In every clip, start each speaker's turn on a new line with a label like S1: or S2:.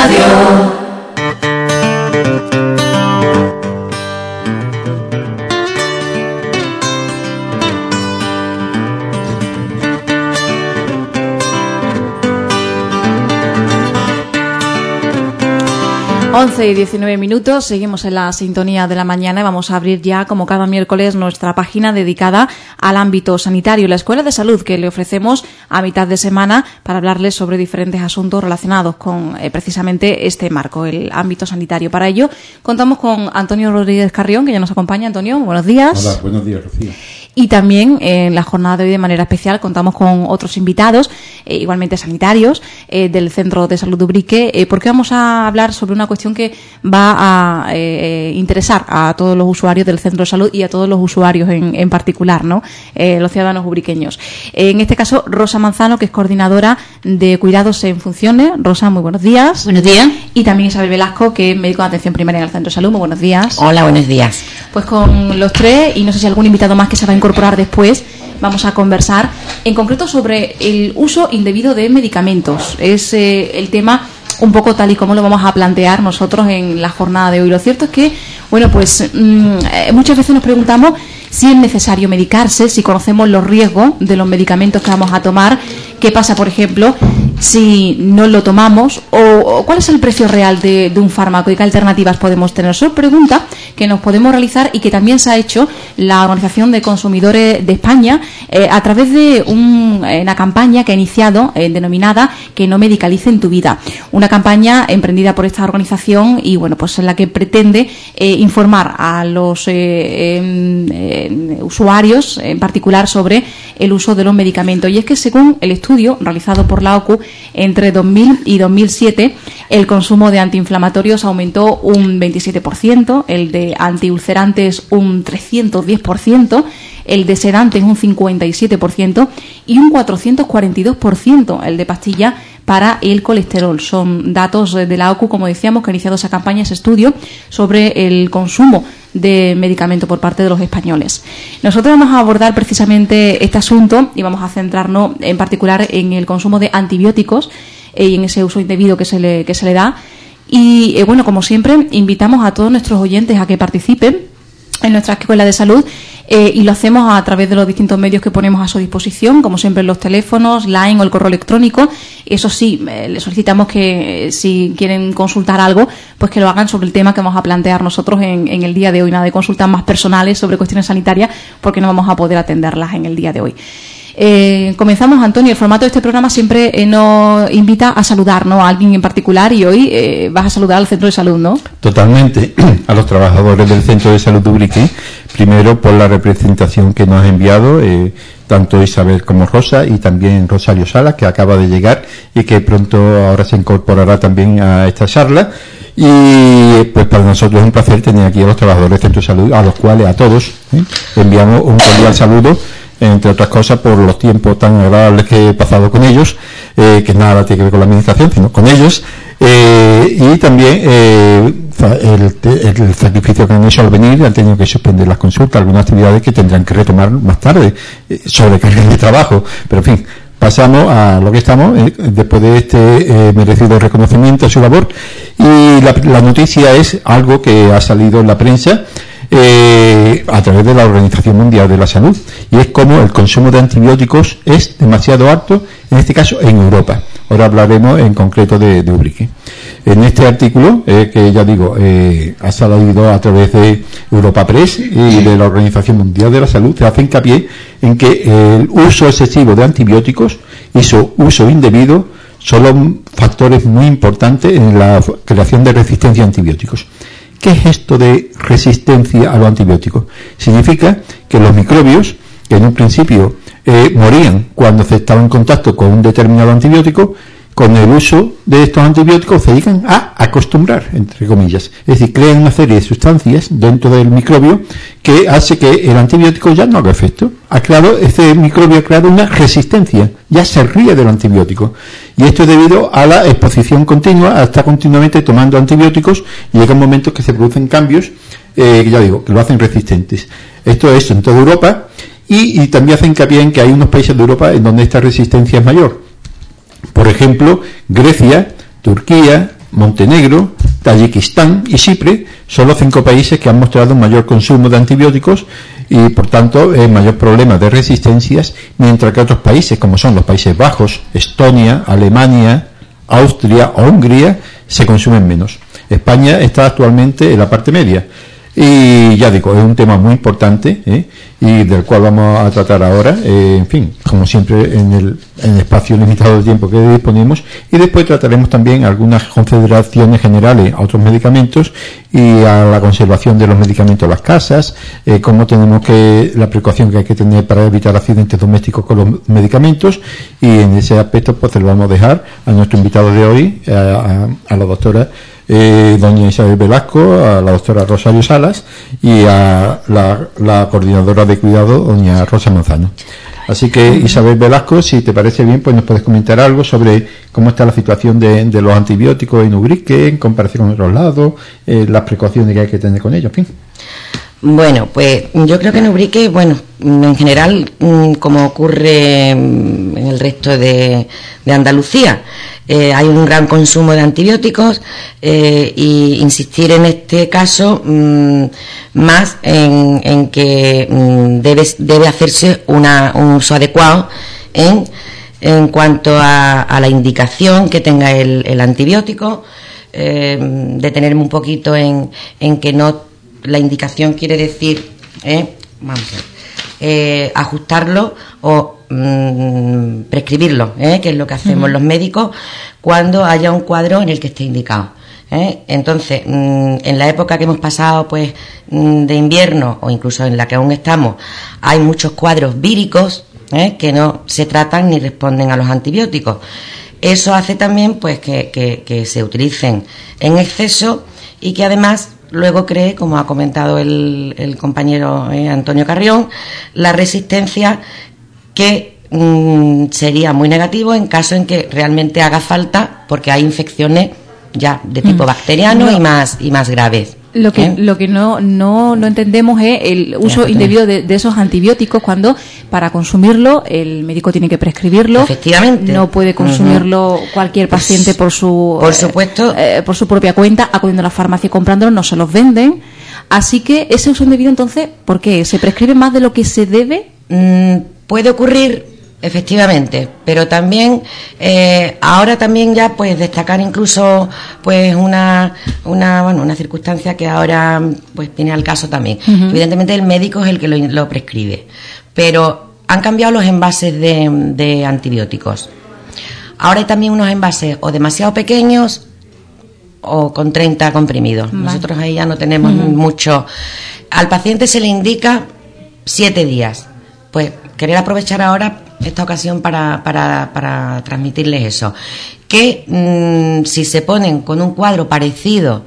S1: Radio.
S2: 11 y 19 minutos, seguimos en la sintonía de la mañana y vamos a abrir ya, como cada miércoles, nuestra página dedicada al ámbito sanitario, la Escuela de Salud que le ofrecemos a mitad de semana para hablarles sobre diferentes asuntos relacionados con eh, precisamente este marco, el ámbito sanitario. Para ello, contamos con Antonio Rodríguez Carrión, que ya nos acompaña. Antonio, buenos días.
S3: Hola, buenos días, Rocío.
S2: Y también en la jornada de hoy de manera especial contamos con otros invitados, eh, igualmente sanitarios, eh, del Centro de Salud de Ubrique, eh, porque vamos a hablar sobre una cuestión que va a interesar a todos los usuarios del Centro de Salud y a todos los usuarios en, en particular, ¿no? los ciudadanos ubriqueños. en este caso, Rosa Manzano, que es coordinadora de cuidados en funciones. Rosa, muy buenos días.
S4: Buenos días.
S2: Y también Isabel Velasco, que es médico de atención primaria en el Centro de Salud. Muy buenos días.
S4: Hola, buenos días.
S2: Pues con los tres, y no sé si algún invitado más que se va a incorporar después, vamos a conversar en concreto sobre el uso indebido de medicamentos. Es eh, el tema un poco tal y como lo vamos a plantear nosotros en la jornada de hoy. Lo cierto es que, bueno, pues mm, muchas veces nos preguntamos si es necesario medicarse, si conocemos los riesgos de los medicamentos que vamos a tomar, qué pasa, por ejemplo, si no lo tomamos o, cuál es el precio real de, un fármaco y qué alternativas podemos tener. Son preguntas que nos podemos realizar y que también se ha hecho la Organización de Consumidores de España eh, a través de una campaña que ha iniciado eh, denominada Que no medicalicen tu vida. Una campaña emprendida por esta organización y bueno, pues en la que pretende eh, informar a los em, usuarios en particular sobre el uso de los medicamentos. Y es que según el estudio realizado por la OCU, entre 2000 y 2007 el consumo de antiinflamatorios aumentó un 27%, el de antiulcerantes un 310%, el de sedantes un 57% y un 442% el de pastilla para el colesterol. Son datos de la OCU, como decíamos, que ha iniciado esa campaña, ese estudio sobre el consumo de medicamento por parte de los españoles. Nosotros vamos a abordar precisamente este asunto y vamos a centrarnos en particular en el consumo de antibióticos y en ese uso indebido que se le, que se le da. Y eh, bueno, como siempre, invitamos a todos nuestros oyentes a que participen en nuestra escuela de salud eh, y lo hacemos a través de los distintos medios que ponemos a su disposición, como siempre los teléfonos, line o el correo electrónico. Eso sí, eh, le solicitamos que eh, si quieren consultar algo, pues que lo hagan sobre el tema que vamos a plantear nosotros en, en el día de hoy. Nada de consultas más personales sobre cuestiones sanitarias, porque no vamos a poder atenderlas en el día de hoy. Eh, comenzamos, Antonio. El formato de este programa siempre eh, nos invita a saludar ¿no? a alguien en particular y hoy eh, vas a saludar al centro de salud, ¿no?
S3: Totalmente. A los trabajadores del centro de salud de Ubrique, primero por la representación que nos ha enviado tanto Isabel como Rosa y también Rosario Sala, que acaba de llegar y que pronto ahora se incorporará también a esta charla. Y pues para nosotros es un placer tener aquí a los trabajadores del centro de salud, a los cuales a todos enviamos un cordial saludo entre otras cosas por los tiempos tan agradables que he pasado con ellos, eh, que nada tiene que ver con la administración, sino con ellos, eh, y también eh, el, sacrificio que han hecho al venir, han tenido que suspender las consultas, algunas actividades que tendrán que retomar más tarde, sobre carga de trabajo, pero en fin, pasamos a lo que estamos después de este merecido reconocimiento a su labor y la, noticia es algo que ha salido en la prensa eh, a través de la Organización Mundial de la Salud y es como el consumo de antibióticos es demasiado alto, en este caso en Europa. Ahora hablaremos en concreto de, de Ubrique. En este artículo, eh, que ya digo, eh, ha salido a través de Europa Press y de la Organización Mundial de la Salud, se hace hincapié en que el uso excesivo de antibióticos y su uso indebido son factores muy importantes en la creación de resistencia a antibióticos. ¿Qué es esto de resistencia a los antibióticos? Significa que los microbios, que en un principio eh, morían cuando se estaba en contacto con un determinado antibiótico, con el uso de estos antibióticos se llegan a acostumbrar, entre comillas. Es decir, crean una serie de sustancias dentro del microbio que hace que el antibiótico ya no haga efecto. Ha creado, ese microbio ha creado una resistencia, ya se ríe del antibiótico. Y esto es debido a la exposición continua, a estar continuamente tomando antibióticos y llega un momento que se producen cambios, eh, ya digo, que lo hacen resistentes. Esto es en toda Europa y, y también hace hincapié en que hay unos países de Europa en donde esta resistencia es mayor por ejemplo, Grecia, Turquía, Montenegro, Tayikistán y Chipre son los cinco países que han mostrado un mayor consumo de antibióticos y por tanto eh, mayor problema de resistencias, mientras que otros países como son los Países Bajos, Estonia, Alemania, Austria o Hungría se consumen menos. España está actualmente en la parte media. Y ya digo, es un tema muy importante ¿eh? y del cual vamos a tratar ahora, eh, en fin, como siempre en el, espacio limitado de tiempo que disponemos. Y después trataremos también algunas confederaciones generales a otros medicamentos y a la conservación de los medicamentos en las casas, eh, cómo tenemos que, la precaución que hay que tener para evitar accidentes domésticos con los medicamentos. Y en ese aspecto, pues se lo vamos a dejar a nuestro invitado de hoy, a, a la doctora eh, doña Isabel Velasco, a la doctora Rosario Salas y a la, coordinadora de cuidado, doña Rosa Manzano. Así que Isabel Velasco, si te parece bien, pues nos puedes comentar algo sobre cómo está la situación de, los antibióticos en Ubrique en comparación con otros lados, eh, las precauciones que hay que tener con ellos, en fin.
S1: Bueno, pues yo creo que en Ubrique, bueno, en general, mm, como ocurre mm, en el resto de, de Andalucía, eh, hay un gran consumo de antibióticos eh, y insistir en este caso mm, más en, que mm, debe, debe, hacerse un uso adecuado en, en cuanto a, la indicación que tenga el, antibiótico, eh, detenerme un poquito en, en que no la indicación quiere decir vamos ajustarlo o Mm, prescribirlo, ¿eh? que es lo que hacemos los médicos cuando haya un cuadro en el que esté indicado. ¿eh? Entonces, mm, en la época que hemos pasado pues mm, de invierno o incluso en la que aún estamos, hay muchos cuadros víricos ¿eh? que no se tratan ni responden a los antibióticos. Eso hace también pues que, que se utilicen en exceso y que además luego cree, como ha comentado el, el compañero Antonio Carrión, la resistencia que mm, sería muy negativo en caso en que realmente haga falta porque hay infecciones ya de tipo mm. bacteriano y más y más graves.
S2: Lo que, ¿Eh? lo que no, no, no entendemos es el uso indebido de, esos antibióticos cuando para consumirlo el médico tiene que prescribirlo.
S1: Efectivamente.
S2: No puede consumirlo cualquier pues, paciente por su,
S1: por, supuesto.
S2: Eh, por su propia cuenta, acudiendo a la farmacia y comprándolo, no se los venden. Así que ese uso indebido entonces, ¿por qué? ¿Se prescribe más de lo que se debe?
S1: Mm, Puede ocurrir, efectivamente, pero también eh, ahora también ya pues destacar incluso pues una, una, bueno, una circunstancia que ahora pues viene al caso también. Evidentemente el médico es el que lo, prescribe, pero han cambiado los envases de, antibióticos. Ahora hay también unos envases o demasiado pequeños o con 30 comprimidos. Nosotros ahí ya no tenemos mucho. Al paciente se le indica siete días. Pues querer aprovechar ahora esta ocasión para, para, transmitirles eso. Que mm, si se ponen con un cuadro parecido,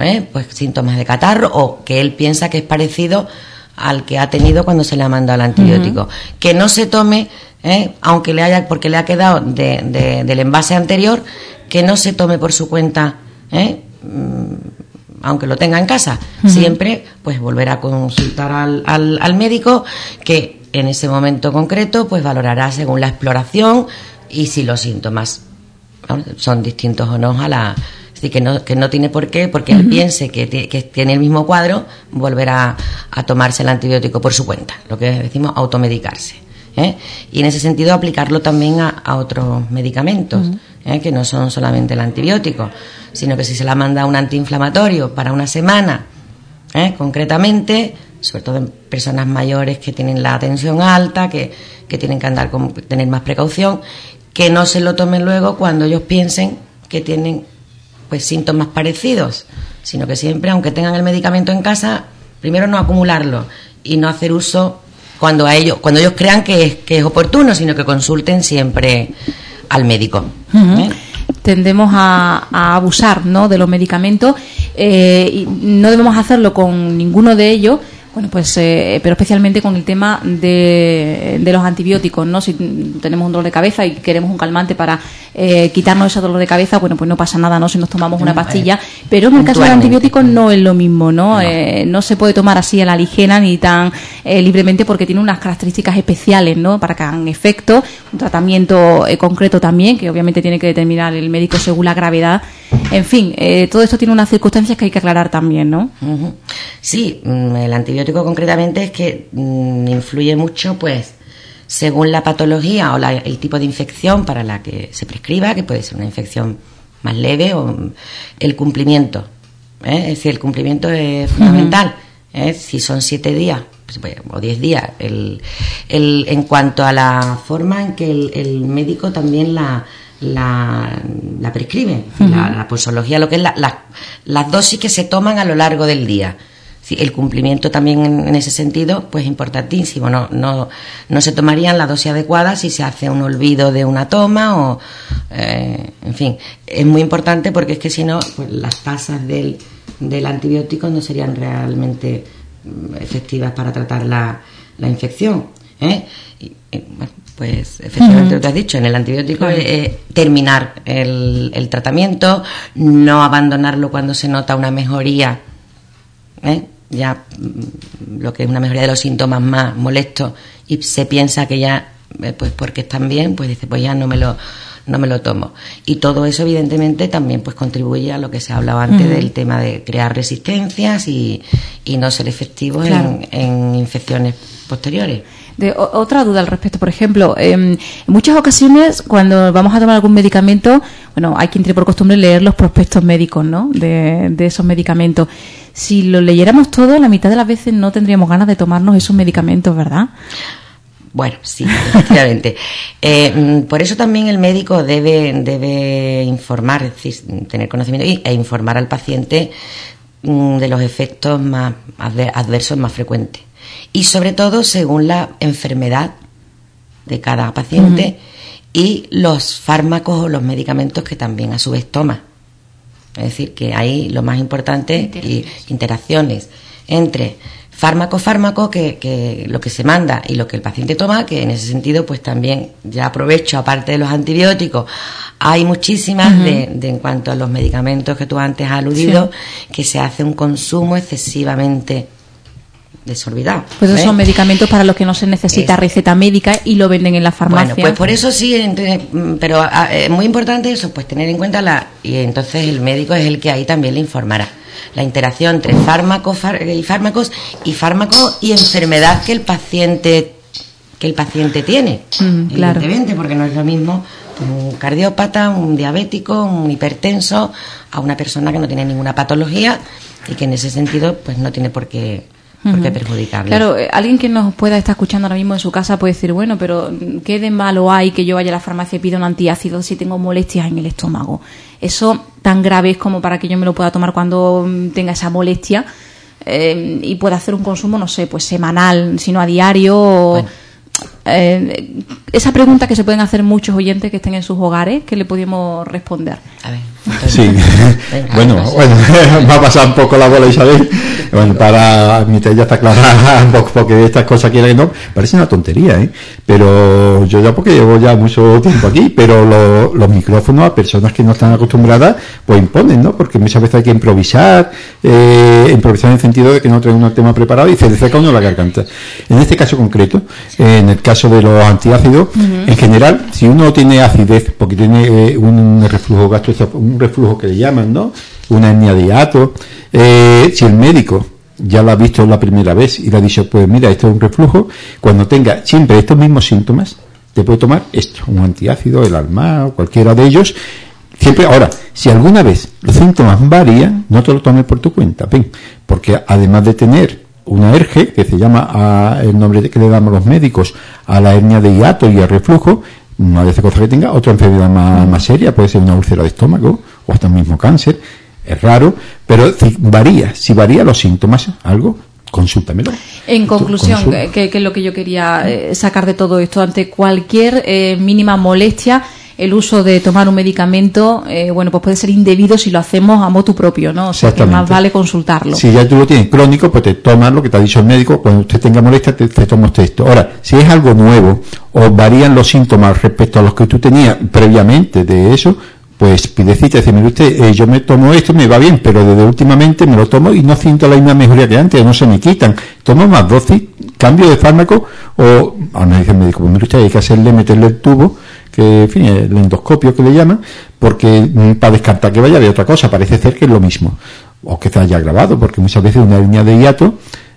S1: ¿eh? pues síntomas de catarro, o que él piensa que es parecido al que ha tenido cuando se le ha mandado el antibiótico. Que no se tome, ¿eh? aunque le haya, porque le ha quedado del envase anterior, que no se tome por su cuenta, ¿eh? mm, aunque lo tenga en casa. Siempre, pues volver a consultar al, al, al médico que en ese momento concreto, pues valorará según la exploración y si los síntomas son distintos o no a la... Así que no, que no tiene por qué, porque él piense que, tiene el mismo cuadro, volverá a tomarse el antibiótico por su cuenta, lo que decimos automedicarse. ¿eh? Y en ese sentido aplicarlo también a, otros medicamentos, ¿eh? que no son solamente el antibiótico, sino que si se la manda un antiinflamatorio para una semana, ¿eh? concretamente, sobre todo en personas mayores que tienen la tensión alta, que, tienen que andar con tener más precaución, que no se lo tomen luego cuando ellos piensen que tienen pues síntomas parecidos, sino que siempre, aunque tengan el medicamento en casa, primero no acumularlo y no hacer uso cuando a ellos, cuando ellos crean que es, que es oportuno, sino que consulten siempre al médico.
S2: ¿eh? Tendemos a, abusar ¿no? de los medicamentos eh, y no debemos hacerlo con ninguno de ellos bueno, pues, eh, pero especialmente con el tema de, los antibióticos, ¿no? Si tenemos un dolor de cabeza y queremos un calmante para eh, quitarnos ese dolor de cabeza, bueno, pues no pasa nada, ¿no? Si nos tomamos una pastilla. Pero en el caso del antibiótico no es lo mismo, ¿no? No, eh, no se puede tomar así a la ligera ni tan libremente porque tiene unas características especiales, ¿no? Para que hagan efecto, un tratamiento concreto también, que obviamente tiene que determinar el médico según la gravedad En fin, eh, todo esto tiene unas circunstancias que hay que aclarar también, ¿no?
S1: Sí, mm, el antibiótico concretamente es que mm, influye mucho, pues, según la patología o el tipo de infección para la que se prescriba, que puede ser una infección más leve o mm, el cumplimiento. ¿eh? Es decir, el cumplimiento es fundamental. ¿eh? Si son siete días pues, pues, o diez días, el, el, en cuanto a la forma en que el médico también la la, la prescriben, la, posología, lo que es la, las dosis que se toman a lo largo del día. El cumplimiento también en, ese sentido, pues importantísimo. No, no, no se tomarían la dosis adecuada si se hace un olvido de una toma o, eh, en fin, es muy importante porque es que si no, pues las tasas del, del antibiótico no serían realmente mm, efectivas para tratar la, la infección. ¿eh? pues efectivamente lo que has dicho, en el antibiótico es terminar el, el, tratamiento, no abandonarlo cuando se nota una mejoría, ¿eh? Ya mm, lo que es una mejoría de los síntomas más molestos y se piensa que ya, eh, pues porque están bien, pues dice, pues ya no me lo no me lo tomo. Y todo eso, evidentemente, también pues contribuye a lo que se hablaba antes del tema de crear resistencias y, y no ser efectivos en, en infecciones posteriores
S2: otra duda al respecto, por ejemplo, em, en muchas ocasiones cuando vamos a tomar algún medicamento, bueno, hay quien tiene por costumbre leer los prospectos médicos, ¿no? De, esos medicamentos. Si lo leyéramos todo, la mitad de las veces no tendríamos ganas de tomarnos esos medicamentos, ¿verdad?
S1: Bueno, sí, efectivamente. Eh, mm, por eso también el médico debe, debe informar, es decir, tener conocimiento e informar al paciente mm, de los efectos más adversos más frecuentes y sobre todo según la enfermedad de cada paciente y los fármacos o los medicamentos que también a su vez toma. Es decir, que ahí lo más importante y interacciones. entre fármaco fármaco que, que, lo que se manda y lo que el paciente toma que en ese sentido pues también ya aprovecho aparte de los antibióticos hay muchísimas de, en cuanto a los medicamentos que tú antes has aludido que se hace un consumo excesivamente
S2: Pues esos son ¿eh? medicamentos para los que no se necesita receta médica y lo venden en la farmacia.
S1: Bueno, pues por eso sí, mm, pero ah, es muy importante eso, pues tener en cuenta la... Y entonces el médico es el que ahí también le informará. La interacción entre fármacos y fármacos y fármacos y enfermedad que el paciente que el paciente tiene. Mm, evidentemente, porque no es lo mismo un cardiópata, un diabético, un hipertenso, a una persona que no tiene ninguna patología y que en ese sentido pues no tiene por qué porque perjudicarle.
S2: Claro, eh, alguien que nos pueda estar escuchando ahora mismo en su casa puede decir, bueno, pero ¿qué de malo hay que yo vaya a la farmacia y pida un antiácido si tengo molestias en el estómago? Eso tan grave es como para que yo me lo pueda tomar cuando mm, tenga esa molestia eh, y pueda hacer un consumo, no sé, pues semanal, sino a diario. Eh, esa pregunta que se pueden hacer muchos oyentes que estén en sus hogares, que le podemos responder.
S3: A ver. Sí, bueno, bueno, va a pasar un poco la bola Isabel. Bueno, para mi ya está clara un poco porque estas cosas quieren no, parece una tontería, ¿eh? Pero yo ya porque llevo ya mucho tiempo aquí, pero los micrófonos a personas que no están acostumbradas, pues imponen, ¿no? Porque muchas veces hay que improvisar, eh, improvisar en el sentido de que no trae un tema preparado y se le seca uno la garganta. En este caso concreto, en el caso de los antiácidos, en general, si uno tiene acidez, porque tiene eh, un reflujo gastro, un reflujo que le llaman, ¿no? Una hernia de hiato. Eh, si el médico ya lo ha visto la primera vez y le ha dicho, pues mira, esto es un reflujo, cuando tenga siempre estos mismos síntomas, te puede tomar esto, un antiácido, el alma o cualquiera de ellos. Siempre, ahora, si alguna vez los síntomas varían, no te lo tomes por tu cuenta, ven, porque además de tener una ERGE, que se llama a, el nombre que le damos los médicos a la hernia de hiato y al reflujo, una vez cosa que tenga otra enfermedad más, seria, puede ser una úlcera de estómago o hasta el mismo cáncer, es raro, pero si varía, si varía los síntomas, algo, consúltamelo.
S2: En conclusión, que, es lo que yo quería eh, sacar de todo esto, ante cualquier eh, mínima molestia, el uso de tomar un medicamento, eh, bueno, pues puede ser indebido si lo hacemos a motu propio, ¿no? O sea, que más vale consultarlo.
S3: Si ya tú lo tienes crónico, pues te tomas lo que te ha dicho el médico, cuando usted tenga molestia, te, te toma usted esto. Ahora, si es algo nuevo o varían los síntomas respecto a los que tú tenías previamente de eso, pues pide cita y dice, mire usted, eh, yo me tomo esto, me va bien, pero desde últimamente me lo tomo y no siento la misma mejoría que antes, no se me quitan. Tomo más dosis, cambio de fármaco o, a me dice el médico, pues mire usted, hay que hacerle, meterle el tubo en fin, el endoscopio que le llaman, porque para descartar que vaya de otra cosa, parece ser que es lo mismo, o que se haya grabado, porque muchas veces una línea de hiato,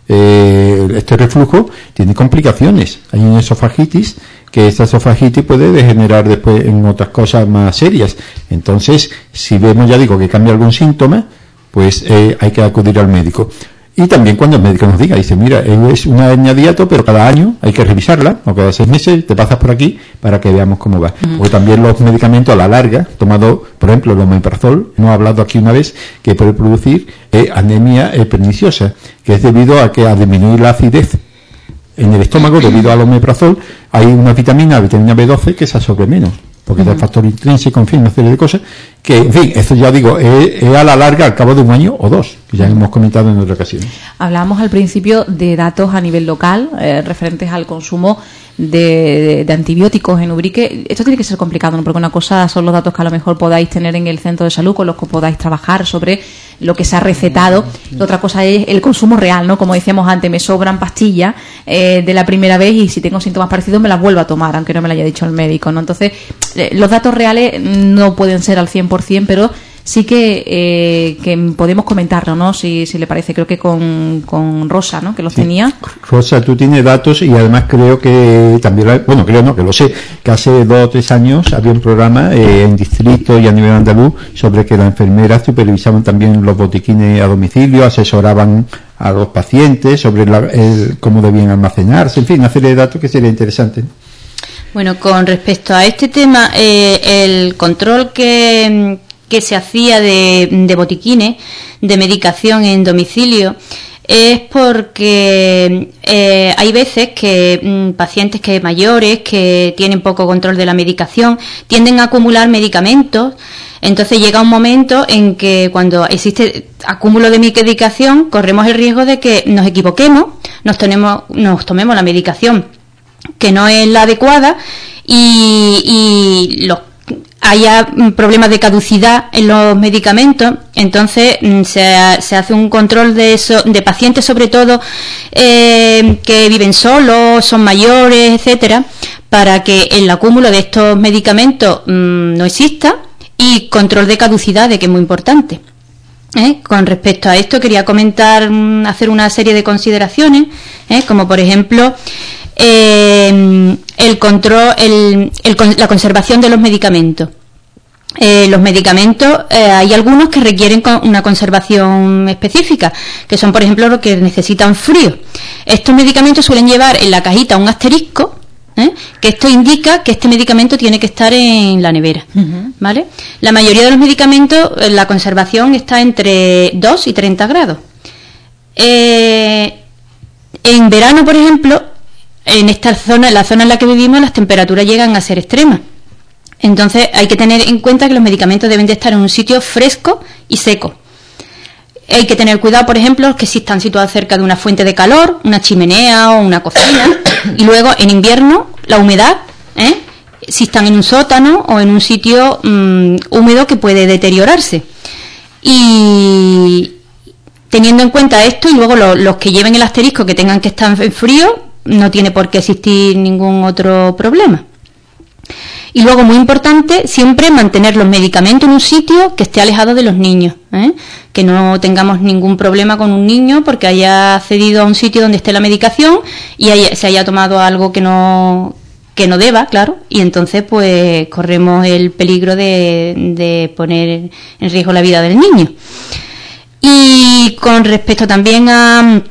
S3: eh, este reflujo tiene complicaciones. Hay una esofagitis, que esta esofagitis puede degenerar después en otras cosas más serias. Entonces, si vemos, ya digo, que cambia algún síntoma, pues eh, hay que acudir al médico. Y también cuando el médico nos diga, dice, mira, es una hernia diato, pero cada año hay que revisarla, o cada seis meses te pasas por aquí para que veamos cómo va. O también los medicamentos a la larga, tomado, por ejemplo, el omeprazol, hemos hablado aquí una vez que puede producir eh, anemia eh, perniciosa, que es debido a que a disminuir la acidez en el estómago, debido al omeprazol, hay una vitamina, vitamina B12, que se absorbe menos porque es el factor intrínseco, en fin, una serie de cosas, que, en fin, esto ya digo, es, a la larga, al cabo de un año o dos, que ya hemos comentado en otra ocasión.
S2: Hablábamos al principio de datos a nivel local, eh, referentes al consumo de, antibióticos en Ubrique. Esto tiene que ser complicado, ¿no? porque una cosa son los datos que a lo mejor podáis tener en el centro de salud, con los que podáis trabajar sobre lo que se ha recetado. Y otra cosa es el consumo real, ¿no? Como decíamos antes, me sobran pastillas eh, de la primera vez y si tengo síntomas parecidos me las vuelvo a tomar, aunque no me lo haya dicho el médico, ¿no? Entonces, eh, los datos reales no pueden ser al 100%, pero sí que, eh, que podemos comentarlo, ¿no? Si, si le parece, creo que con, con Rosa, ¿no? Que los tenía.
S3: Rosa, tú tienes datos y además creo que también, bueno, creo no, que lo sé, que hace dos o tres años había un programa eh, en distrito y a nivel andaluz sobre que las enfermeras supervisaban también los botiquines a domicilio, asesoraban a los pacientes sobre cómo debían almacenarse, en fin, una serie de datos que sería interesante.
S4: Bueno, con respecto a este tema, eh, el control que, se hacía de, botiquines, de medicación en domicilio, es porque eh, hay veces que mm, pacientes que mayores que tienen poco control de la medicación tienden a acumular medicamentos. Entonces llega un momento en que cuando existe acúmulo de medicación corremos el riesgo de que nos equivoquemos nos, tenemos, nos tomemos la medicación que no es la adecuada y, y haya mm, problemas de caducidad en los medicamentos, entonces mm, se, hace un control de, eso, de pacientes, sobre todo eh, que viven solos, son mayores, etcétera, para que el acúmulo de estos medicamentos mm, no exista y control de caducidad, de que es muy importante. ¿eh? Con respecto a esto, quería comentar, hacer una serie de consideraciones, ¿eh? como por ejemplo eh, el control, el, la conservación de los medicamentos. Eh, los medicamentos, eh, hay algunos que requieren una conservación específica, que son, por ejemplo, los que necesitan frío. Estos medicamentos suelen llevar en la cajita un asterisco, que esto indica que este medicamento tiene que estar en la nevera. ¿vale? La mayoría de los medicamentos, la conservación está entre 2 y 30 grados. en verano, por ejemplo, en esta zona, en la zona en la que vivimos, las temperaturas llegan a ser extremas. Entonces hay que tener en cuenta que los medicamentos deben de estar en un sitio fresco y seco. Hay que tener cuidado, por ejemplo, que si están situados cerca de una fuente de calor, una chimenea o una cocina. Y luego, en invierno, la humedad, ¿eh? si están en un sótano o en un sitio mm, húmedo que puede deteriorarse. Y teniendo en cuenta esto, y luego los que lleven el asterisco que tengan que estar en frío, no tiene por qué existir ningún otro problema. Y luego, muy importante, siempre mantener los medicamentos en un sitio que esté alejado de los niños. ¿eh? Que no tengamos ningún problema con un niño porque haya accedido a un sitio donde esté la medicación y se haya tomado algo que no, que no deba, claro. Y entonces, pues, corremos el peligro de, de poner en riesgo la vida del niño. Y con respecto también a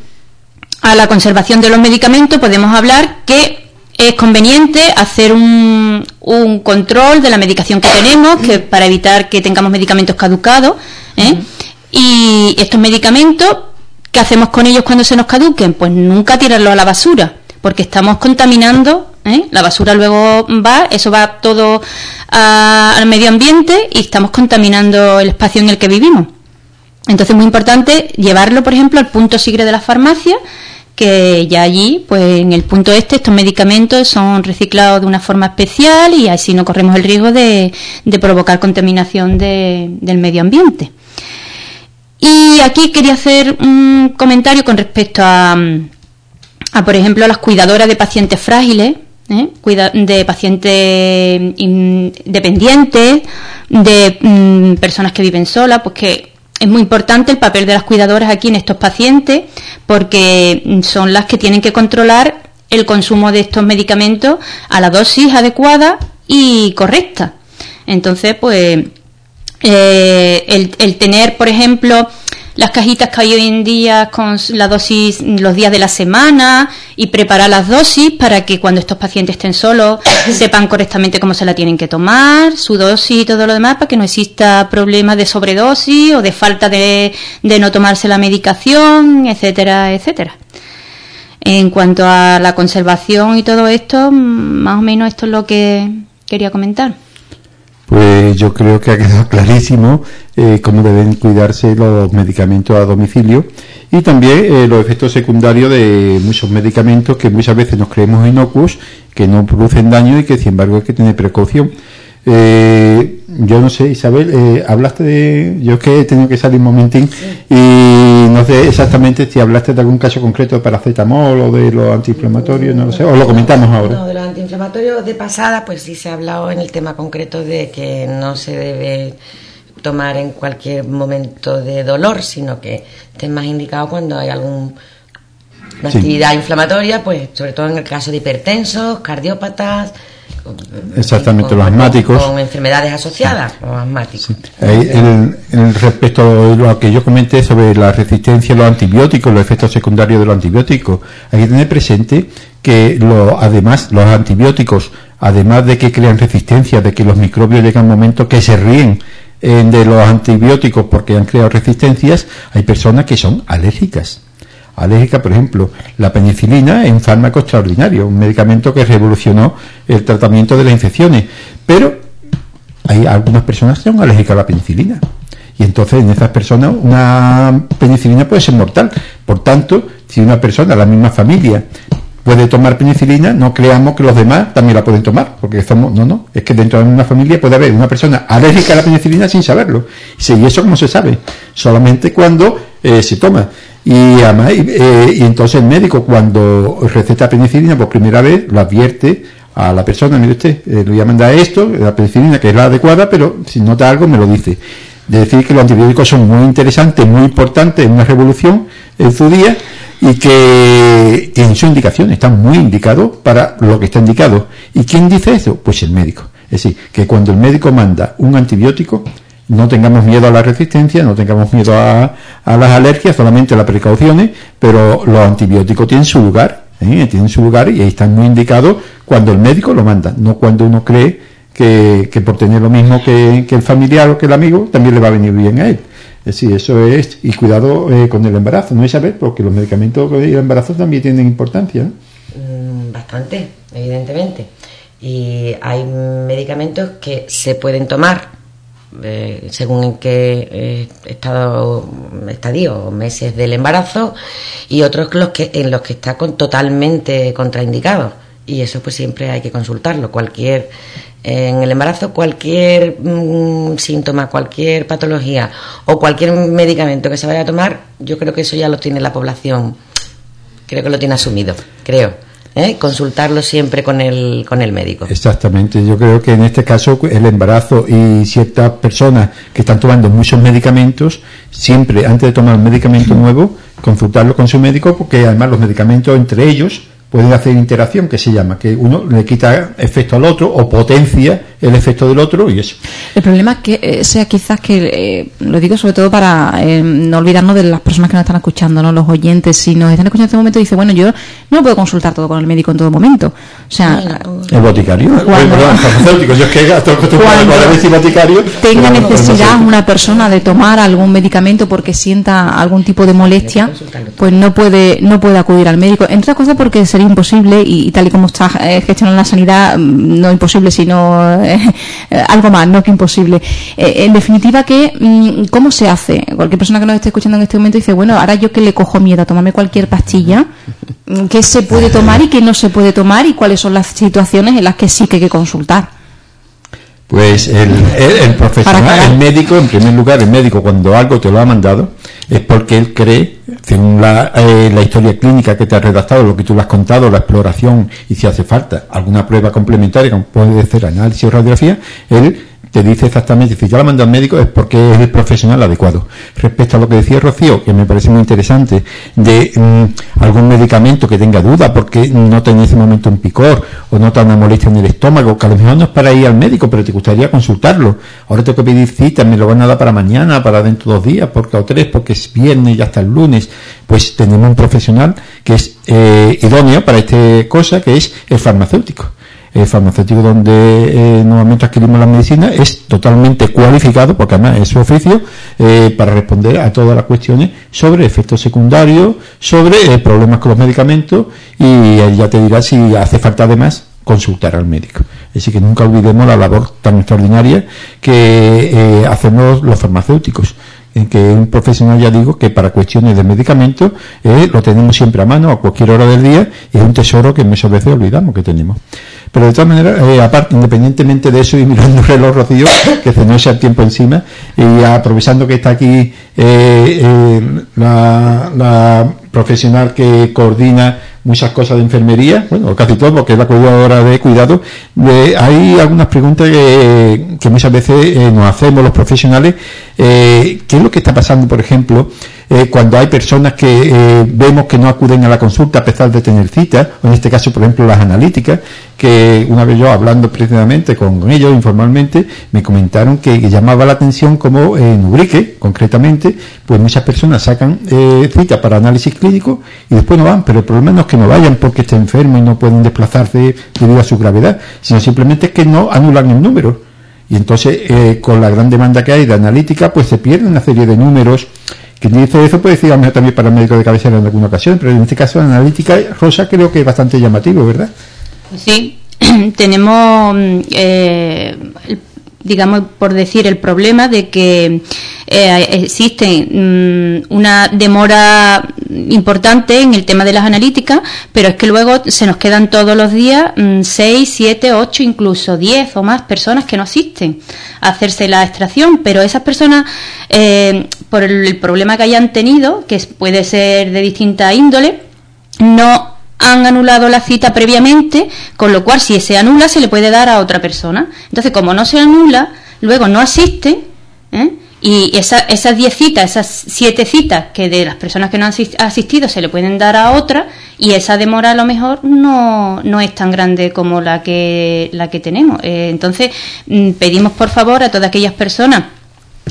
S4: a la conservación de los medicamentos podemos hablar que es conveniente hacer un, un control de la medicación que tenemos que para evitar que tengamos medicamentos caducados ¿eh? y estos medicamentos ¿qué hacemos con ellos cuando se nos caduquen? pues nunca tirarlos a la basura porque estamos contaminando ¿eh? la basura luego va eso va todo al medio ambiente y estamos contaminando el espacio en el que vivimos entonces es muy importante llevarlo por ejemplo al punto sigre de la farmacia que ya allí, pues en el punto este, estos medicamentos son reciclados de una forma especial y así no corremos el riesgo de, provocar contaminación del medio ambiente. Y aquí quería hacer un comentario con respecto a, a por ejemplo, a las cuidadoras de pacientes frágiles, ¿eh? de pacientes dependientes, de mm, personas que viven solas, pues que es muy importante el papel de las cuidadoras aquí en estos pacientes porque son las que tienen que controlar el consumo de estos medicamentos a la dosis adecuada y correcta. Entonces, pues, eh, el, el, tener, por ejemplo, las cajitas que hay hoy en día con la dosis los días de la semana y preparar las dosis para que cuando estos pacientes estén solos sepan correctamente cómo se la tienen que tomar, su dosis y todo lo demás para que no exista problemas de sobredosis o de falta de, de no tomarse la medicación, etcétera, etcétera. En cuanto a la conservación y todo esto, más o menos esto es lo que quería comentar.
S3: Pues yo creo que ha quedado clarísimo eh, cómo deben cuidarse los medicamentos a domicilio y también eh, los efectos secundarios de muchos medicamentos que muchas veces nos creemos inocuos, que no producen daño y que sin embargo hay que tener precaución. Eh, yo no sé, Isabel, eh, hablaste de. Yo es que he tenido que salir un momentín y no sé exactamente si hablaste de algún caso concreto de paracetamol o de los antiinflamatorios, no lo sé, o lo comentamos ahora.
S1: No, de los antiinflamatorios de pasada, pues sí se ha hablado en el tema concreto de que no se debe tomar en cualquier momento de dolor, sino que esté más indicado cuando hay algún actividad inflamatoria, pues sobre todo en el caso de hipertensos, cardiópatas,
S3: Exactamente, los asmáticos.
S1: Con enfermedades asociadas, los asmáticos.
S3: respecto a lo que yo comenté sobre la resistencia a los antibióticos, los efectos secundarios de los antibióticos, hay que tener presente que lo, además los antibióticos, además de que crean resistencia, de que los microbios llegan a un momento que se ríen eh, de los antibióticos porque han creado resistencias, hay personas que son alérgicas alérgica, por ejemplo, la penicilina es un fármaco extraordinario, un medicamento que revolucionó el tratamiento de las infecciones, pero hay algunas personas que son alérgicas a la penicilina. Y entonces en esas personas una penicilina puede ser mortal. Por tanto, si una persona, la misma familia, puede tomar penicilina, no creamos que los demás también la pueden tomar, porque somos, no, no, es que dentro de una familia puede haber una persona alérgica a la penicilina sin saberlo. ¿Y eso cómo se sabe? Solamente cuando eh, se toma. Y, eh, y entonces el médico cuando receta penicilina por primera vez lo advierte a la persona, mire usted, eh, le voy a mandar esto, la penicilina que es la adecuada, pero si nota algo me lo dice. De decir que los antibióticos son muy interesantes, muy importantes, una revolución en su día y que tienen su indicación, están muy indicados para lo que está indicado. ¿Y quién dice eso? Pues el médico. Es decir, que cuando el médico manda un antibiótico, no tengamos miedo a la resistencia, no tengamos miedo a, las alergias, solamente a las precauciones, pero los antibióticos tienen su lugar, ¿eh? tienen su lugar y ahí están muy indicados cuando el médico lo manda, no cuando uno cree que, por tener lo mismo que, el familiar o que el amigo también le va a venir bien a él. Es decir, eso es, y cuidado eh, con el embarazo, no es saber, porque los medicamentos y el embarazo también tienen importancia.
S1: Mm, bastante, evidentemente. Y hay medicamentos que se pueden tomar eh, según en qué eh, estado, estadio o meses del embarazo, y otros los que, en los que está con, totalmente contraindicado. Y eso pues siempre hay que consultarlo. Cualquier, en el embarazo, cualquier mm, síntoma, cualquier patología o cualquier medicamento que se vaya a tomar, yo creo que eso ya lo tiene la población, creo que lo tiene asumido, creo. ¿eh? consultarlo siempre con el, con el médico.
S3: Exactamente, yo creo que en este caso el embarazo y ciertas personas que están tomando muchos medicamentos, siempre antes de tomar un medicamento nuevo, consultarlo con su médico porque además los medicamentos entre ellos pueden hacer interacción, que se llama, que uno le quita efecto al otro o potencia el efecto del otro y eso.
S2: El problema es que eh, sea quizás que, eh, lo digo sobre todo para eh, no olvidarnos de las personas que nos están escuchando, no los oyentes, si nos están escuchando en este momento dice, bueno, yo no puedo consultar todo con el médico en todo momento. O sea,
S3: el boticario, cuando, yo es que
S2: cuando boticario, tenga necesidad una persona de tomar algún medicamento porque sienta algún tipo de molestia, pues no puede no puede acudir al médico. Entre otras cosas porque sería imposible y, tal y como está gestionando la sanidad, mm, no imposible, sino eh, algo más, no que imposible. Eh, en definitiva, que mm, ¿cómo se hace? Cualquier persona que nos esté escuchando en este momento dice, bueno, ahora yo que le cojo miedo a tomarme cualquier pastilla, mm, ¿qué se puede tomar y qué no se puede tomar y cuáles son las situaciones en las que sí que hay que consultar?
S3: Pues el, el, profesional, el médico, en primer lugar, el médico cuando algo te lo ha mandado es porque él cree según la, eh, la, historia clínica que te has redactado, lo que tú le has contado, la exploración y si hace falta alguna prueba complementaria, como puede ser análisis o radiografía, él te dice exactamente, si yo la mando al médico es porque es el profesional adecuado. Respecto a lo que decía Rocío, que me parece muy interesante, de mm, algún medicamento que tenga duda porque no tenía ese momento un picor o no te una molestia en el estómago, que a lo mejor no es para ir al médico, pero te gustaría consultarlo. Ahora tengo que pedir cita, me lo van a dar para mañana, para dentro de dos días, porque o tres, porque es viernes y hasta el lunes. Pues tenemos un profesional que es eh, idóneo para esta cosa, que es el farmacéutico el farmacéutico donde eh, normalmente adquirimos la medicina es totalmente cualificado, porque además es su oficio, eh, para responder a todas las cuestiones sobre efectos secundarios, sobre eh, problemas con los medicamentos y ya te dirá si hace falta además consultar al médico. Así que nunca olvidemos la labor tan extraordinaria que hacemos los farmacéuticos en que un profesional, ya digo, que para cuestiones de medicamentos lo tenemos siempre a mano a cualquier hora del día y es un tesoro que muchas veces olvidamos que tenemos. Pero de todas maneras, eh, aparte, independientemente de eso y mirando el reloj Rocío, que se nos echa el tiempo encima, y aprovechando que está aquí eh, eh, la, profesional que coordina muchas cosas de enfermería, bueno, casi todo, porque es la cuidadora de cuidado, hay algunas preguntas que, muchas veces nos hacemos los profesionales. ¿Qué es lo que está pasando, por ejemplo? Eh, cuando hay personas que eh, vemos que no acuden a la consulta a pesar de tener cita, o en este caso, por ejemplo, las analíticas, que una vez yo hablando precisamente con ellos informalmente, me comentaron que, llamaba la atención como en Ubrique, concretamente, pues muchas personas sacan eh, cita para análisis clínico y después no van, pero el problema no es que no vayan porque estén enfermos y no pueden desplazarse debido a su gravedad, sino simplemente es que no anulan el número. Y entonces, con la gran demanda que hay de analítica, pues se pierden una serie de números quien dice eso puede decir a también para el médico de cabecera en alguna ocasión, pero en este caso la analítica rosa creo que es bastante llamativo, ¿verdad?
S4: Sí, tenemos eh, digamos, por decir, el problema de que eh, existe mm, una demora importante en el tema de las analíticas, pero es que luego se nos quedan todos los días 6, 7, 8, incluso 10 o más personas que no asisten a hacerse la extracción, pero esas personas, eh, por el, problema que hayan tenido, que puede ser de distinta índole, no han anulado la cita previamente, con lo cual si se anula se le puede dar a otra persona. Entonces, como no se anula, luego no asiste, ¿eh? y esas 10 citas, esas 7 citas que de las personas que no han asistido se le pueden dar a otra, y esa demora a lo mejor no, no es tan grande como la que, la que tenemos. Eh, entonces, mm, pedimos por favor a todas aquellas personas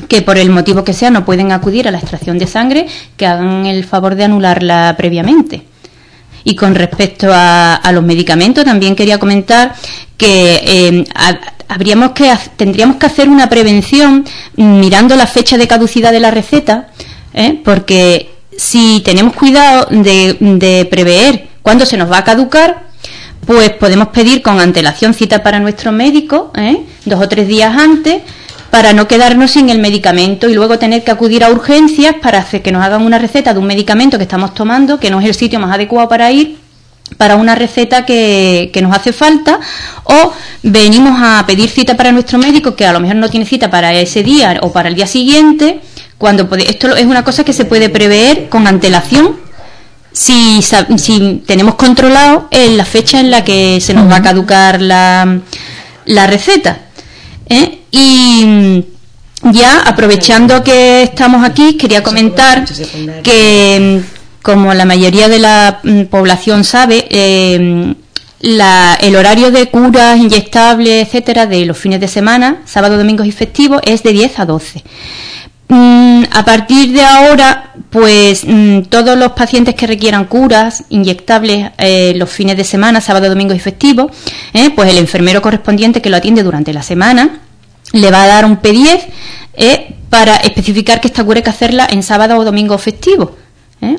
S4: que por el motivo que sea no pueden acudir a la extracción de sangre, que hagan el favor de anularla previamente. Y con respecto a, los medicamentos, también quería comentar que eh, habríamos que tendríamos que hacer una prevención mirando la fecha de caducidad de la receta, ¿eh? porque si tenemos cuidado de, de prever cuándo se nos va a caducar, pues podemos pedir con antelación cita para nuestro médico, ¿eh? dos o tres días antes, para no quedarnos sin el medicamento y luego tener que acudir a urgencias para hacer que nos hagan una receta de un medicamento que estamos tomando, que no es el sitio más adecuado para ir para una receta que, nos hace falta o venimos a pedir cita para nuestro médico que a lo mejor no tiene cita para ese día o para el día siguiente cuando esto es una cosa que se puede prever con antelación si, si tenemos controlado en la fecha en la que se nos va a caducar la, la receta ¿eh? Y ya aprovechando que estamos aquí, quería comentar que, como la mayoría de la mm, población sabe, em, el horario de curas inyectables, etcétera, de los fines de semana, sábado, domingos y festivos, es de 10 a 12. Mm, a partir de ahora, pues mm, todos los pacientes que requieran curas inyectables eh, los fines de semana, sábado, domingo y festivo, eh, pues el enfermero correspondiente que lo atiende durante la semana le va a dar un P10 eh, para especificar que esta cura hay que hacerla en sábado o domingo festivo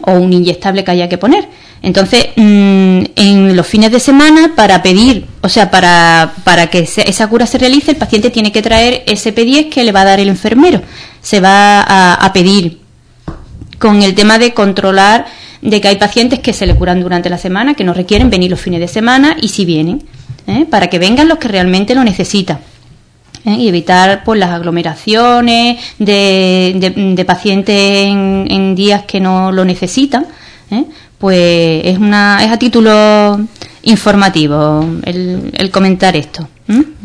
S4: o un inyectable que haya que poner. Entonces, mm, en los fines de semana, para pedir, o sea, para, para que esa cura se realice, el paciente tiene que traer ese P10 que le va a dar el enfermero se va a, pedir con el tema de controlar de que hay pacientes que se le curan durante la semana, que no requieren venir los fines de semana y si vienen, ¿eh? para que vengan los que realmente lo necesitan. ¿Eh? y evitar pues las aglomeraciones de, de, pacientes en, en, días que no lo necesitan. ¿eh? Pues es, una, es a título informativo el, el comentar esto.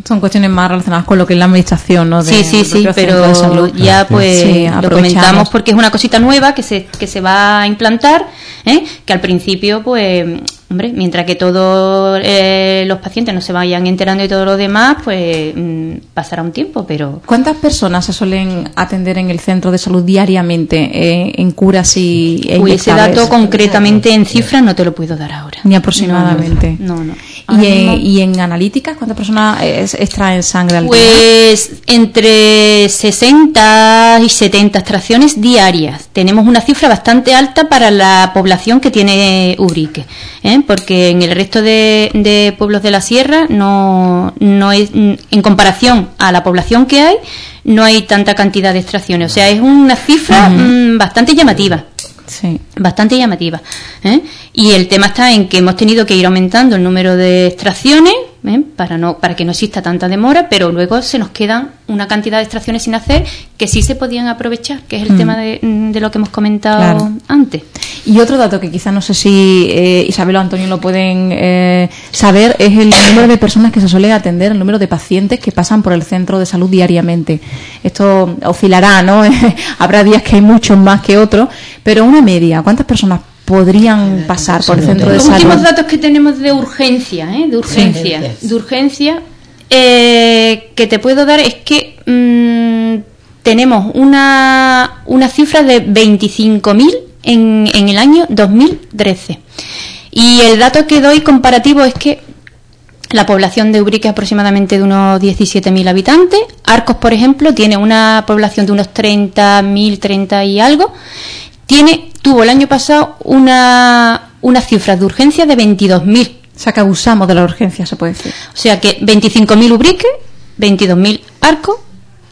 S2: Son cuestiones más relacionadas con lo que es la administración, ¿no?
S4: sí, sí, sí, pero ya pues lo comentamos porque es una cosita nueva que se, que se va a implantar, ¿eh? que al principio pues Hombre, mientras que todos eh, los pacientes no se vayan enterando de todo lo demás, pues mm, pasará un tiempo, pero...
S2: ¿Cuántas personas se suelen atender en el centro de salud diariamente eh, en curas y
S4: e Uy, ese dato concretamente en cifras no te lo puedo dar ahora.
S2: Ni aproximadamente.
S4: No, no.
S2: ¿Y, en, analíticas cuántas personas extraen sangre al
S4: día? Pues entre 60 y 70 extracciones diarias. Tenemos una cifra bastante alta para la población que tiene Ubrique. ¿eh? Porque en el resto de, pueblos de la sierra no, no es, en comparación a la población que hay, no hay tanta cantidad de extracciones. O sea, es una cifra mm, bastante llamativa. Sí. Bastante llamativa. ¿eh? Y el tema está en que hemos tenido que ir aumentando el número de extracciones ¿eh? para, no, para que no exista tanta demora, pero luego se nos quedan una cantidad de extracciones sin hacer que sí se podían aprovechar, que es el mm. tema de, de, lo que hemos comentado antes.
S2: Y otro dato que quizás no sé si eh, Isabel o Antonio lo pueden eh, saber es el número de personas que se suele atender, el número de pacientes que pasan por el centro de salud diariamente. Esto oscilará, ¿no? Habrá días que hay muchos más que otros, pero una media, ¿cuántas personas podrían pasar por el centro de salud?
S4: Los últimos datos que tenemos de urgencia, ¿eh? De urgencia, de urgencia, eh, que te puedo dar es que mm, tenemos una, una cifra de 25.000 en, en el año 2013. Y el dato que doy comparativo es que la población de Ubrique es aproximadamente de unos 17.000 habitantes. Arcos, por ejemplo, tiene una población de unos 30.000, 30 y algo. Tiene, tuvo el año pasado una, una cifra de urgencia de 22.000.
S2: O sea que abusamos de la urgencia, se puede decir.
S4: O sea que 25.000 Ubrique, 22.000 Arcos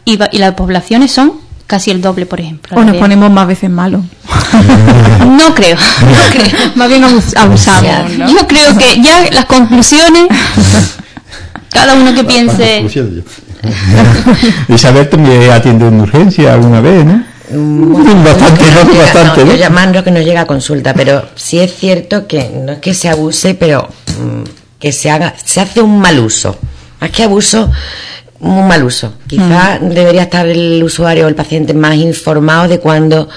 S4: y, y las poblaciones son casi el doble, por ejemplo.
S2: O nos ponemos más veces malos.
S4: no creo, no creo.
S2: Más bien abusamos.
S4: Yo creo que ya las conclusiones, cada uno que piense.
S3: Isabel también atiende en urgencia alguna vez, ¿no?
S1: Mm, bastante, no, bastante. ¿no? llamando que no llega a consulta, pero sí es cierto que no es que se abuse, pero mm, que se haga, se hace un mal uso. Más que abuso, un mal uso. Quizás mm. debería estar el usuario o el paciente más informado de cuándo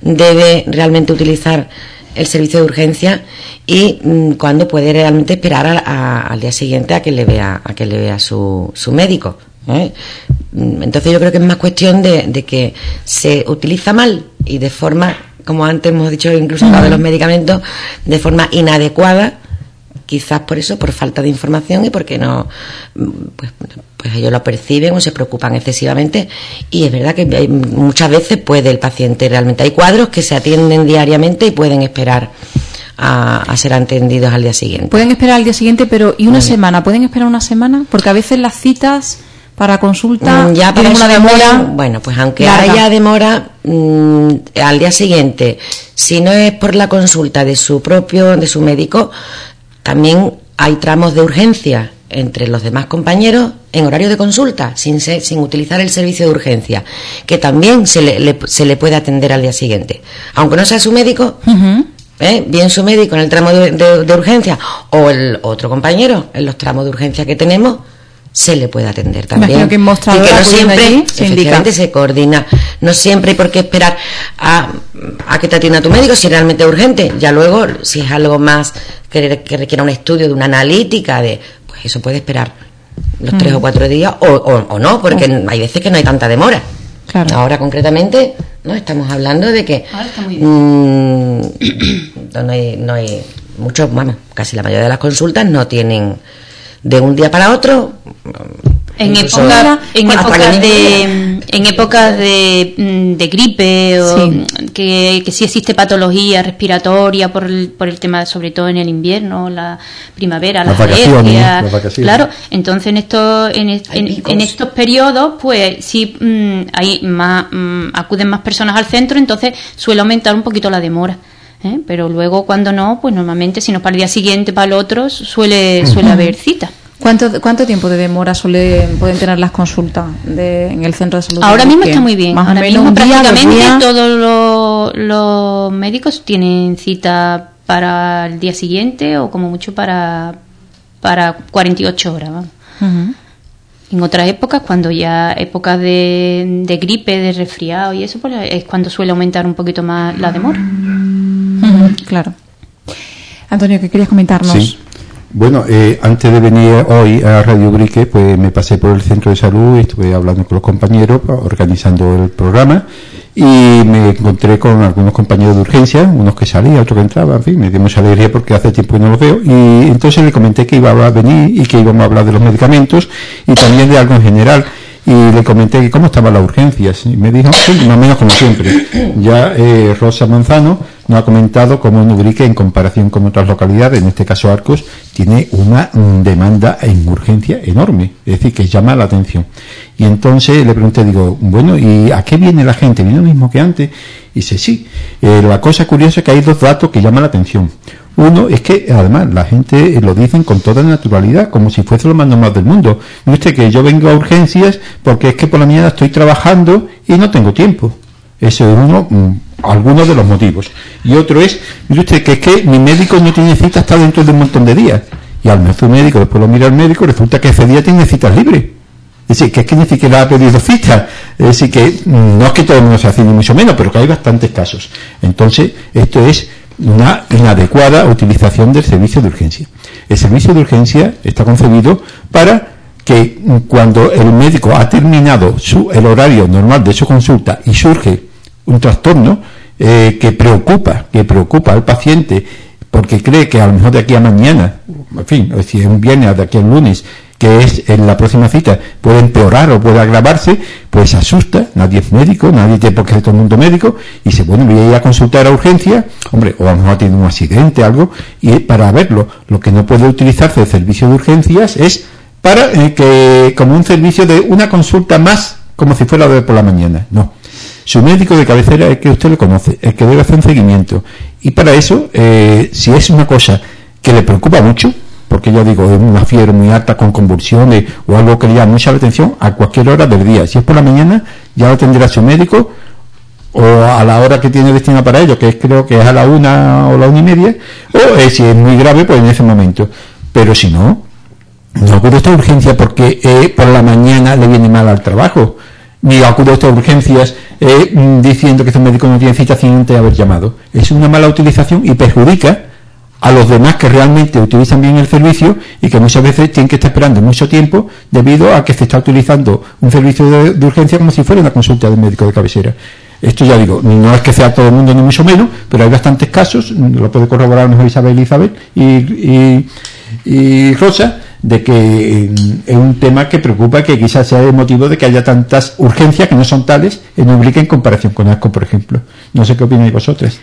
S1: debe realmente utilizar el servicio de urgencia y mm, cuándo puede realmente esperar al día siguiente a que le vea a que le vea su, su médico. ¿Eh? Mm, entonces yo creo que es más cuestión de, de, que se utiliza mal y de forma, como antes hemos dicho, incluso de los medicamentos, de forma inadecuada quizás por eso, por falta de información y porque no, pues, pues ellos lo perciben o se preocupan excesivamente y es verdad que muchas veces puede el paciente realmente, hay cuadros que se atienden diariamente y pueden esperar a, ser atendidos al día siguiente.
S2: Pueden esperar al día siguiente, pero ¿y una semana? ¿Pueden esperar una semana? Porque a veces las citas para consulta
S1: mm, ya para una demora bueno pues aunque haya demora mm, al día siguiente si no es por la consulta de su propio de su médico también hay tramos de urgencia entre los demás compañeros en horario de consulta, sin, sin utilizar el servicio de urgencia, que también se le, se le puede atender al día siguiente. Aunque no sea su médico, ¿eh? bien su médico en el tramo de, urgencia o el otro compañero en los tramos de urgencia que tenemos, se le puede atender también.
S2: Que y que no
S1: siempre, efectivamente, se coordina. No siempre hay por qué esperar a, a, que te atienda tu médico si realmente es urgente. Ya luego, si es algo más que, que requiera un estudio de una analítica, de pues eso puede esperar los tres o mm. cuatro días o, o, no, porque oh. hay veces que no hay tanta demora. Ahora concretamente, no estamos hablando de que mm, no hay, no hay muchos, vamos, casi la mayoría de las consultas no tienen de un día para otro.
S4: En, época, en, épocas de, en épocas de, mm, de gripe o Que, que sí existe patología respiratoria por el, por el tema, sobre todo en el invierno, la primavera, las, alergias. Claro, entonces en estos, en, en, estos periodos, pues sí mm, hay más, mm, acuden más personas al centro, entonces suele aumentar un poquito la demora. ¿Eh? Pero luego cuando no, pues normalmente si no para el día siguiente, para el otro, suele, suele haber cita.
S2: ¿Cuánto, ¿Cuánto tiempo de demora suele, pueden tener las consultas de, en el centro de salud?
S4: Ahora
S2: de
S4: mismo está muy bien.
S2: Más
S4: Ahora
S2: menos
S4: mismo
S2: día,
S4: prácticamente todos los, los médicos tienen cita para el día siguiente o como mucho para, para 48 horas.
S2: Ujú.
S4: En otras épocas, cuando ya épocas de, de gripe, de resfriado y eso, pues es cuando suele aumentar un poquito más la demora.
S2: Claro. Antonio, ¿qué querías comentarnos?
S3: Bueno, eh, antes de venir hoy a Radio Brique, pues me pasé por el centro de salud, estuve hablando con los compañeros, organizando el programa y me encontré con algunos compañeros de urgencia, unos que salían, otros que entraban, en fin, me dio mucha alegría porque hace tiempo que no los veo y entonces le comenté que iba a venir y que íbamos a hablar de los medicamentos y también de algo en general y le comenté que cómo estaban las urgencias y me dijo más o menos como siempre ya eh, Rosa Manzano nos ha comentado cómo Nubrique en comparación con otras localidades en este caso Arcos tiene una mm, demanda en urgencia enorme es decir que llama la atención y entonces le pregunté digo bueno ¿y a qué viene la gente? ¿viene lo mismo que antes? y dice sí Eh, la cosa curiosa es que hay dos datos que llaman la atención uno es que, además, la gente lo dicen con toda naturalidad, como si fuese lo más normal del mundo. No es que yo vengo a urgencias porque es que por la mañana estoy trabajando y no tengo tiempo. Ese es uno, mm, algunos de los motivos. Y otro es, mire usted, que es que mi médico no tiene cita hasta dentro de un montón de días. Y al menos su médico, después lo mira el médico, resulta que ese día tiene citas libres. Es decir, que es que ni siquiera ha pedido cita. Es decir, que mm, no es que todo el mundo sea así, ni mucho menos, pero que hay bastantes casos. Entonces, esto es una inadecuada utilización del servicio de urgencia. El servicio de urgencia está concebido para que mm, cuando el médico ha terminado su, el horario normal de su consulta y surge un trastorno eh, que preocupa, que preocupa al paciente porque cree que a lo mejor de aquí a mañana, en fin, o si es un viernes de aquí al lunes, que es en la próxima cita, puede empeorar o puede agravarse, pues asusta, nadie es médico, nadie tiene por qué ser todo el mundo médico, y dice, bueno, voy a ir a consultar a urgencia, hombre, o a lo mejor tenido un accidente, algo, y para verlo, lo que no puede utilizarse el servicio de urgencias es para eh, que, como un servicio de una consulta más, como si fuera de por la mañana, no. Su médico de cabecera es que usted lo conoce, el que debe hacer un seguimiento. Y para eso, eh, si es una cosa que le preocupa mucho, porque ya digo, es una fiebre muy alta con convulsiones o algo que le llama mucha la atención, a cualquier hora del día. Si es por la mañana, ya lo atenderá su médico o a la hora que tiene destinada para ello, que es, creo que es a la una o la una y media, o eh, si es muy grave, pues en ese momento. Pero si no, no acude esta urgencia porque eh, por la mañana le viene mal al trabajo, ni acude a estas urgencias eh, diciendo que este médico no tiene cita sin antes haber llamado. Es una mala utilización y perjudica a los demás que realmente utilizan bien el servicio y que muchas veces tienen que estar esperando mucho tiempo debido a que se está utilizando un servicio de, de urgencia como si fuera una consulta del médico de cabecera. Esto ya digo, no es que sea todo el mundo ni mucho menos, pero hay bastantes casos, lo puede corroborar mejor Isabel y Rosa, de que eh, es un tema que preocupa que quizás sea el motivo de que haya tantas urgencias que no son tales en Ubrique en comparación con ASCO, por ejemplo. No sé qué opináis vosotros.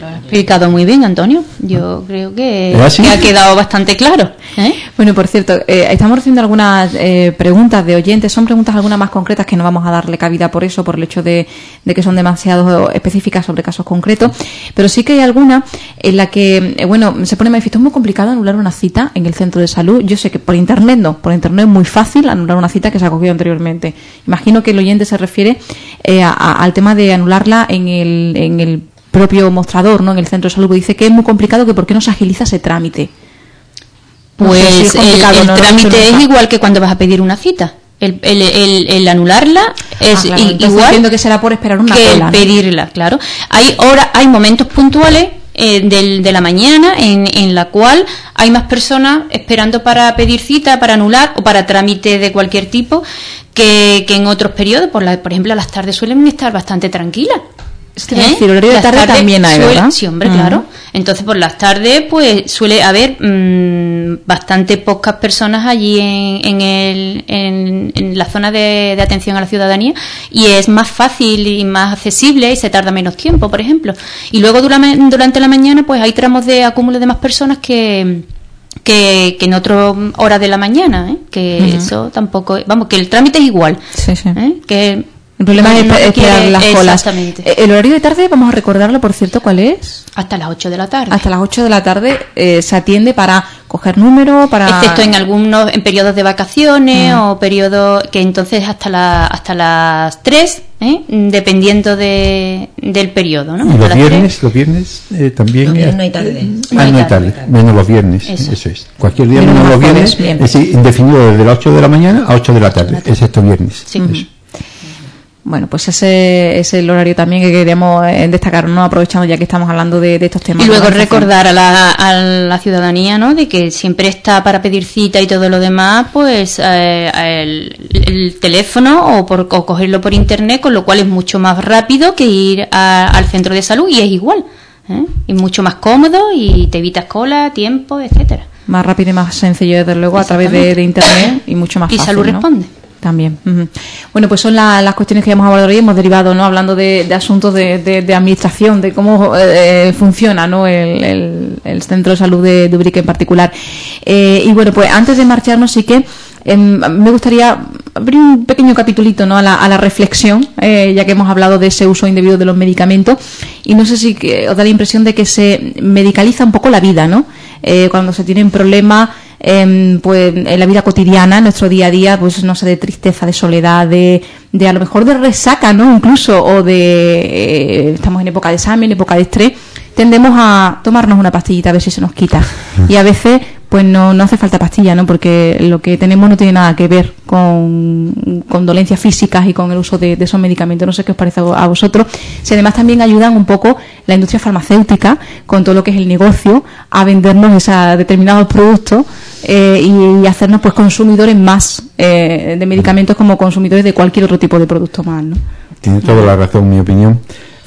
S4: Pues lo ha explicado muy bien, Antonio. Yo creo que, ha quedado bastante claro. ¿eh?
S2: Bueno, por cierto, eh, estamos recibiendo algunas eh, preguntas de oyentes. Son preguntas algunas más concretas que no vamos a darle cabida por eso, por el hecho de, de que son demasiado específicas sobre casos concretos. Pero sí que hay alguna en la que, eh, bueno, se pone manifiesto. Es muy complicado anular una cita en el centro de salud. Yo sé que por internet no. Por internet es muy fácil anular una cita que se ha cogido anteriormente. Imagino que el oyente se refiere eh, a- a- al tema de anularla en el, en el propio mostrador, ¿no? En el centro de salud. Dice que es muy complicado que por qué no se agiliza ese trámite. No sé
S4: Pues
S2: si
S4: el,
S2: no
S4: trámite es igual que cuando vas a pedir una cita. El, el, el- el anularla es
S2: Ah, claro,
S4: igual
S2: que será por esperar una
S4: que pedirla, claro. Hay hora, hay momentos puntuales eh, del- de la mañana en, en la cual hay más personas esperando para pedir cita, para anular o para trámite de cualquier tipo que, que en otros periodos. Por, la- por ejemplo, las tardes suelen estar bastante tranquilas.
S2: Es que decir, horario de tarde
S4: tardes
S2: también hay,
S4: suele-
S2: ¿verdad?
S4: Sí, hombre,
S2: Ujú.
S4: claro. Entonces, por las tardes, pues suele haber mm, bastante pocas personas allí en, en, el, en, en la zona de, de atención a la ciudadanía y es más fácil y más accesible y se tarda menos tiempo, por ejemplo. Y luego durante, durante la mañana, pues hay tramos de acúmulo de más personas que que, que en otras horas de la mañana, ¿eh? que eso tampoco, vamos, que el trámite es igual,
S2: Sí, sí.
S4: ¿eh? que
S2: El problema es
S4: no
S2: esperar las colas.
S4: exactamente.
S2: Eh, El horario de tarde, vamos a recordarlo, por cierto, ¿cuál es?
S4: Hasta las 8 de la tarde.
S2: Hasta las 8 de la tarde eh, se atiende para coger número, para...
S4: Excepto en algunos, en periodos de vacaciones
S2: Mm.
S4: o periodos que entonces hasta, la, hasta las 3, ¿eh? dependiendo de, del periodo, ¿no?
S3: Y los viernes, los viernes eh, también.
S1: Los viernes
S3: eh,
S1: no hay tarde.
S3: Ah,
S4: No hay
S3: no hay
S4: tarde.
S3: tarde, menos los viernes,
S4: Eso.
S3: eso, es. Cualquier día
S2: Menos
S3: menos,
S2: los
S3: viernes, es decir, indefinido desde las 8 de la mañana a 8 de la tarde, excepto viernes.
S4: Sí.
S3: Eso.
S2: Bueno, pues ese es el horario también que queríamos eh, destacar, ¿no? Aprovechando ya que estamos hablando de, de estos temas.
S4: Y luego recordar a la, a la ciudadanía, ¿no? De que siempre está para pedir cita y todo lo demás, pues eh, el, el teléfono o por o cogerlo por internet, con lo cual es mucho más rápido que ir a- al centro de salud y es igual. ¿eh? Es mucho más cómodo y te evitas cola, tiempo, etcétera.
S2: Más rápido y más sencillo, desde luego, a través de, de internet y mucho más
S4: Y
S2: fácil.
S4: Salud
S2: ¿no?
S4: responde.
S2: También. Bueno, pues son la- las cuestiones que hemos abordado hoy. Hemos derivado, ¿no? Hablando de, de asuntos de, de- de administración, de cómo eh, funciona, ¿no? El, centro de salud de, Ubrique en particular. Eh, y bueno, pues antes de marcharnos, sí que em, me gustaría abrir un pequeño capitulito, ¿no? A la, a la reflexión, eh, ya que hemos hablado de ese uso indebido de los medicamentos. Y no sé si que os da la impresión de que se medicaliza un poco la vida, ¿no? Eh, cuando se tienen problemas em, pues en la vida cotidiana, en nuestro día a día, pues no sé, de tristeza, de soledad, de, de a lo mejor de resaca, ¿no? Incluso, o de eh, estamos en época de examen, época de estrés, tendemos a tomarnos una pastillita a ver si se nos quita. Y a veces, pues no, no hace falta pastilla, ¿no? Porque lo que tenemos no tiene nada que ver con, con dolencias físicas y con el uso de, esos medicamentos. No sé qué os parece a vosotros. Si además también ayudan un poco la industria farmacéutica con todo lo que es el negocio a vendernos esa, determinados productos eh, y, hacernos pues consumidores más eh, de medicamentos como consumidores de cualquier otro tipo de producto más, ¿no?
S3: Tiene toda la razón, mi opinión.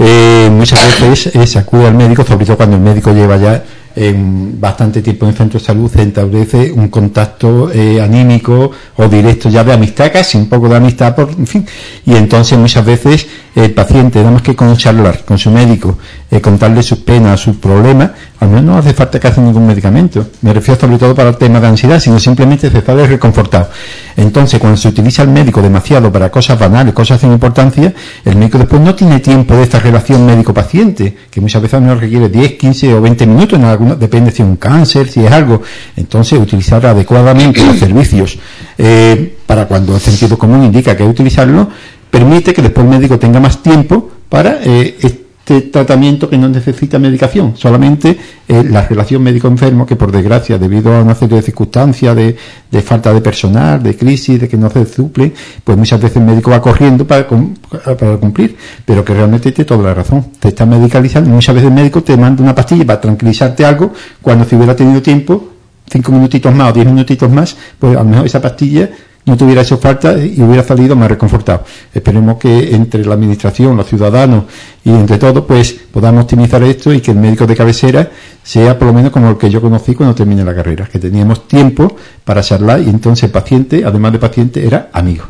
S3: Eh, muchas veces eh, se acude al médico, sobre todo cuando el médico lleva ya eh, bastante tiempo en el centro de salud, se establece un contacto eh, anímico o directo ya de amistad, casi un poco de amistad, por, en fin. Y entonces muchas veces el paciente, nada más que con charlar con su médico, eh, contarle sus penas, sus problemas, al menos no hace falta que haga ningún medicamento. Me refiero sobre todo para el tema de ansiedad, sino simplemente se está reconfortado. Entonces, cuando se utiliza el médico demasiado para cosas banales, cosas sin importancia, el médico después no tiene tiempo de esta relación médico-paciente, que muchas veces no requiere 10, 15 o 20 minutos, en alguna, depende si es un cáncer, si es algo. Entonces, utilizar adecuadamente los servicios eh, para cuando el sentido común indica que hay que utilizarlo, permite que después el médico tenga más tiempo para eh, este tratamiento que no necesita medicación, solamente eh, la relación médico-enfermo que por desgracia debido a una serie de circunstancias de, falta de personal, de crisis, de que no se suple, pues muchas veces el médico va corriendo para, para cumplir, pero que realmente tiene toda la razón, te está medicalizando, muchas veces el médico te manda una pastilla para tranquilizarte algo, cuando si hubiera tenido tiempo, cinco minutitos más o diez minutitos más, pues a lo mejor esa pastilla no te hubiera hecho falta y hubiera salido más reconfortado. Esperemos que entre la administración, los ciudadanos y entre todos, pues podamos optimizar esto y que el médico de cabecera sea por lo menos como el que yo conocí cuando terminé la carrera, que teníamos tiempo para charlar y entonces el paciente, además de paciente, era amigo.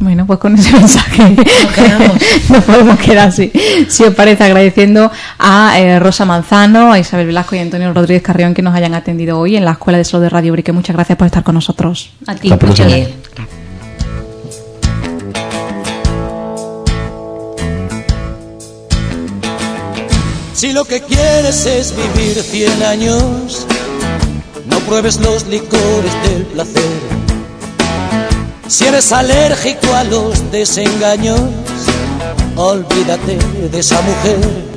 S2: Bueno, pues con ese mensaje nos podemos quedar así. Si os parece, agradeciendo a eh, Rosa Manzano, a Isabel Velasco y a Antonio Rodríguez Carrión que nos hayan atendido hoy en la Escuela de Salud de Radio Brique. Muchas gracias por estar con nosotros.
S4: A ti, muchas gracias.
S5: Si lo que quieres es vivir cien años, no pruebes los licores del placer. Si eres alérgico a los desengaños, olvídate de esa mujer